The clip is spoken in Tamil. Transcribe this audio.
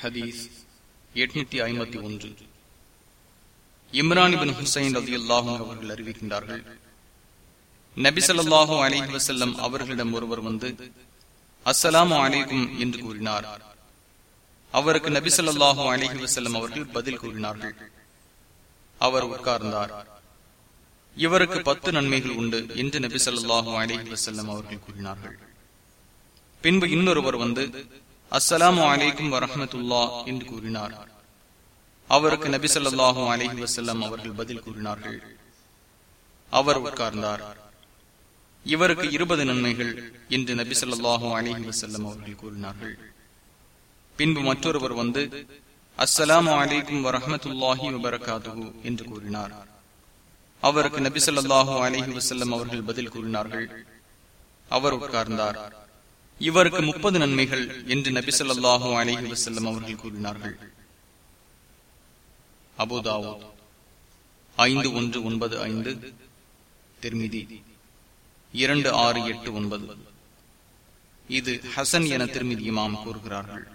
ஹதீஸ் எட்நூத்தி ஐம்பத்தி ஒன்று. இம்ரான் பின் ஹுசைன் ரதி அல்லாஹும் அவர்கள் அறிவிக்கின்றார்கள் நபிசல்லாஹும் அலி வசல்லம் அவர்களிடம் ஒருவர் வந்து அஸ்ஸலாமு அலைக்கும் என்று கூறினார். அவருக்கு நபிசல்லாஹும் ஸல்லல்லாஹு வசல்லம் அவர்கள் பதில் கூறினார்கள். அவர் உட்கார்ந்தார். இவருக்கு பத்து நன்மைகள் உண்டு என்று நபிசல்லாஹும் ஸல்லல்லாஹு வசல்லம் அவர்கள் கூறினார்கள். பின்பு இன்னொருவர் வந்து அஸ்ஸலாமு வலைக்கும் வரமத்துல்லா என்று கூறினார். அவருக்கு நபி ஸல்லல்லாஹு அலஹி வசல்லம் அவர்கள் பதில் கூறினார்கள். அவர் உட்கார்ந்தார். இவருக்கு இருபது நன்மைகள் என்று நபி ஸல்லல்லாஹு அலஹி வசல்லம் அவர்கள் கூறினார்கள். பின்பு மற்றொருவர் வந்து அஸ்ஸலாமு வலைக்கும் வரமத்துல்லாஹி வபரகாது என்று கூறினார். அவருக்கு நபி ஸல்லல்லாஹு அலஹி வசல்லம் அவர்கள் பதில் கூறினார்கள். அவர் உட்கார்ந்தார். இவருக்கு முப்பது நன்மைகள் என்று நபி சொல்லாஹு அலஹி வசல்லம் அவர்கள் கூறினார்கள். அபுதாவோ ஐந்து ஒன்று ஒன்பது ஐந்து. திருமிதி இரண்டு ஆறு எட்டு ஒன்பது. இது ஹசன் என திருமிதி இமாம் கூறுகிறார்கள்.